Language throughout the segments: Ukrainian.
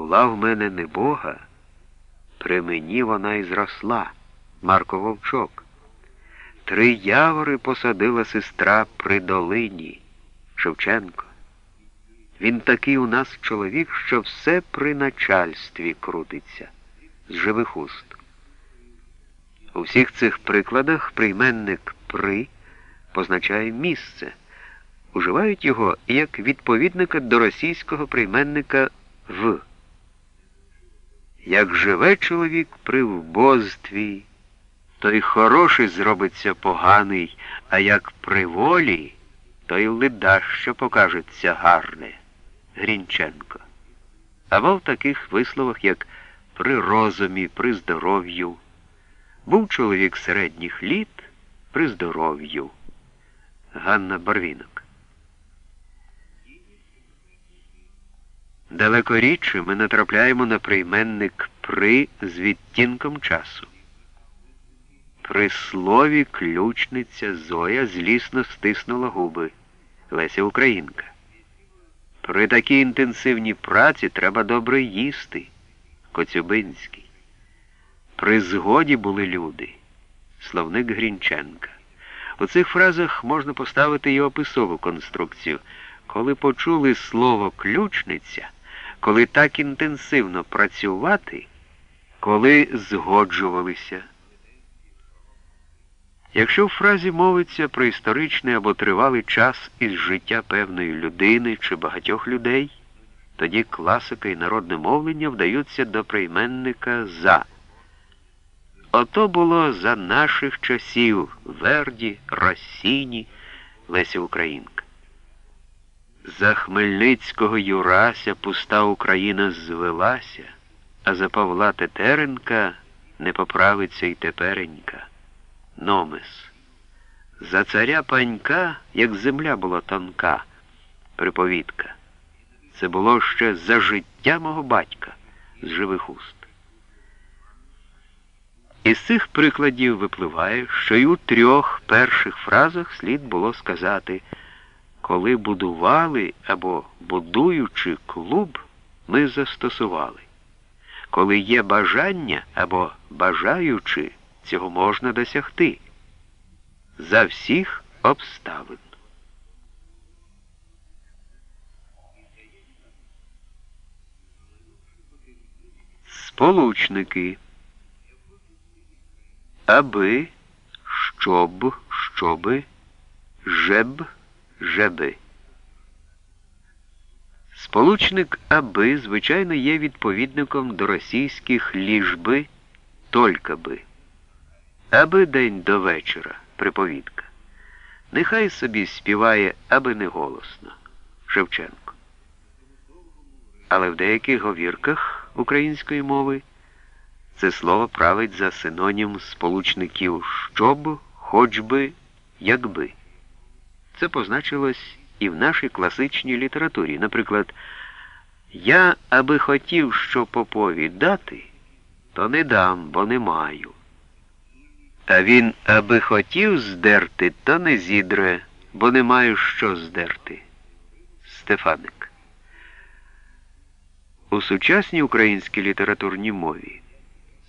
Була в мене не Бога, при мені вона і зросла, Марко Вовчок. Три явори посадила сестра при долині Шевченко. Він такий у нас чоловік, що все при начальстві крутиться з живих уст. У всіх цих прикладах прийменник при позначає місце. Уживають його як відповідника до російського прийменника в. Як живе чоловік при вбостві, то й хороший зробиться поганий, а як при волі, то й лида, що покажеться гарне. Грінченко. Або в таких висловах, як при розумі, при здоров'ю. Був чоловік середніх літ при здоров'ю. Ганна Барвінок. Далеко рідше ми натрапляємо на прийменник при з відтінком часу. При слові ключниця Зоя злісно стиснула губи. Леся Українка. При такій інтенсивній праці треба добре їсти. Коцюбинський. При згоді були люди. Словник Грінченка. У цих фразах можна поставити і описову конструкцію. Коли почули слово ключниця, коли так інтенсивно працювати, коли згоджувалися. Якщо в фразі мовиться про історичний або тривалий час із життя певної людини чи багатьох людей, тоді класика і народне мовлення вдаються до прийменника за. Ото було за наших часів Верді, Росіні, Леся Українка. За Хмельницького Юрася пуста Україна звелася, а за Павла Тетеренка не поправиться й теперенька. Номес. За царя панька, як земля була тонка, приповідка. Це було ще за життя мого батька з живих уст. Із цих прикладів випливає, що й у трьох перших фразах слід було сказати, коли будували або будуючи клуб, ми застосували. Коли є бажання або бажаючи, цього можна досягти за всіх обставин. Сполучники. Аби, щоб, щоби, жеб, жеби. Сполучник аби, звичайно, є відповідником до російських ліжби, тільки би. Аби день до вечора, приповідка. Нехай собі співає, аби не голосно. Шевченко. Але в деяких говірках української мови це слово править за синонім сполучників щоб, хоч би, якби. Це позначилось і в нашій класичній літературі. Наприклад, я аби хотів що попові дати, то не дам, бо не маю. А він, аби хотів здерти, то не зідре, бо не маю що здерти. Стефаник. У сучасній українській літературній мові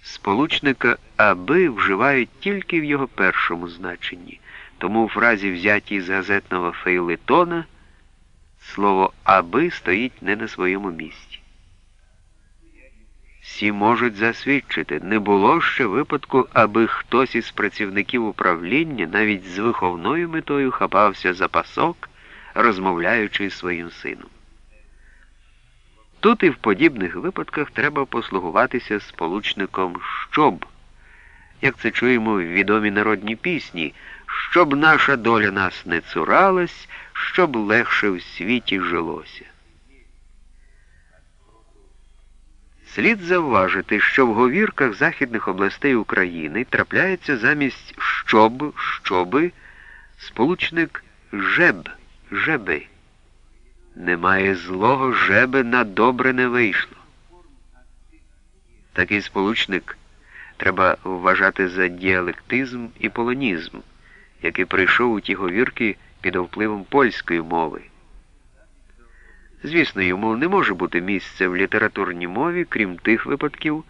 сполучника аби вживають тільки в його першому значенні, тому у фразі, взятій з газетного фейлетона, слово аби стоїть не на своєму місці. Всі можуть засвідчити, не було ще випадку, аби хтось із працівників управління навіть з виховною метою хапався за пасок, розмовляючи з своїм сином. Тут і в подібних випадках треба послугуватися сполучником щоб, як це чуємо в відомій народній пісні, щоб наша доля нас не цуралась, щоб легше в світі жилося. Слід завважити, що в говірках західних областей України трапляється замість щоб, щоби, сполучник жеб, жеби. Немає злого жеби на добре не вийшло. Такий сполучник треба вважати за діалектизм і полонізм, який прийшов у ті говірки під впливом польської мови. Звісно, йому не може бути місце в літературній мові, крім тих випадків,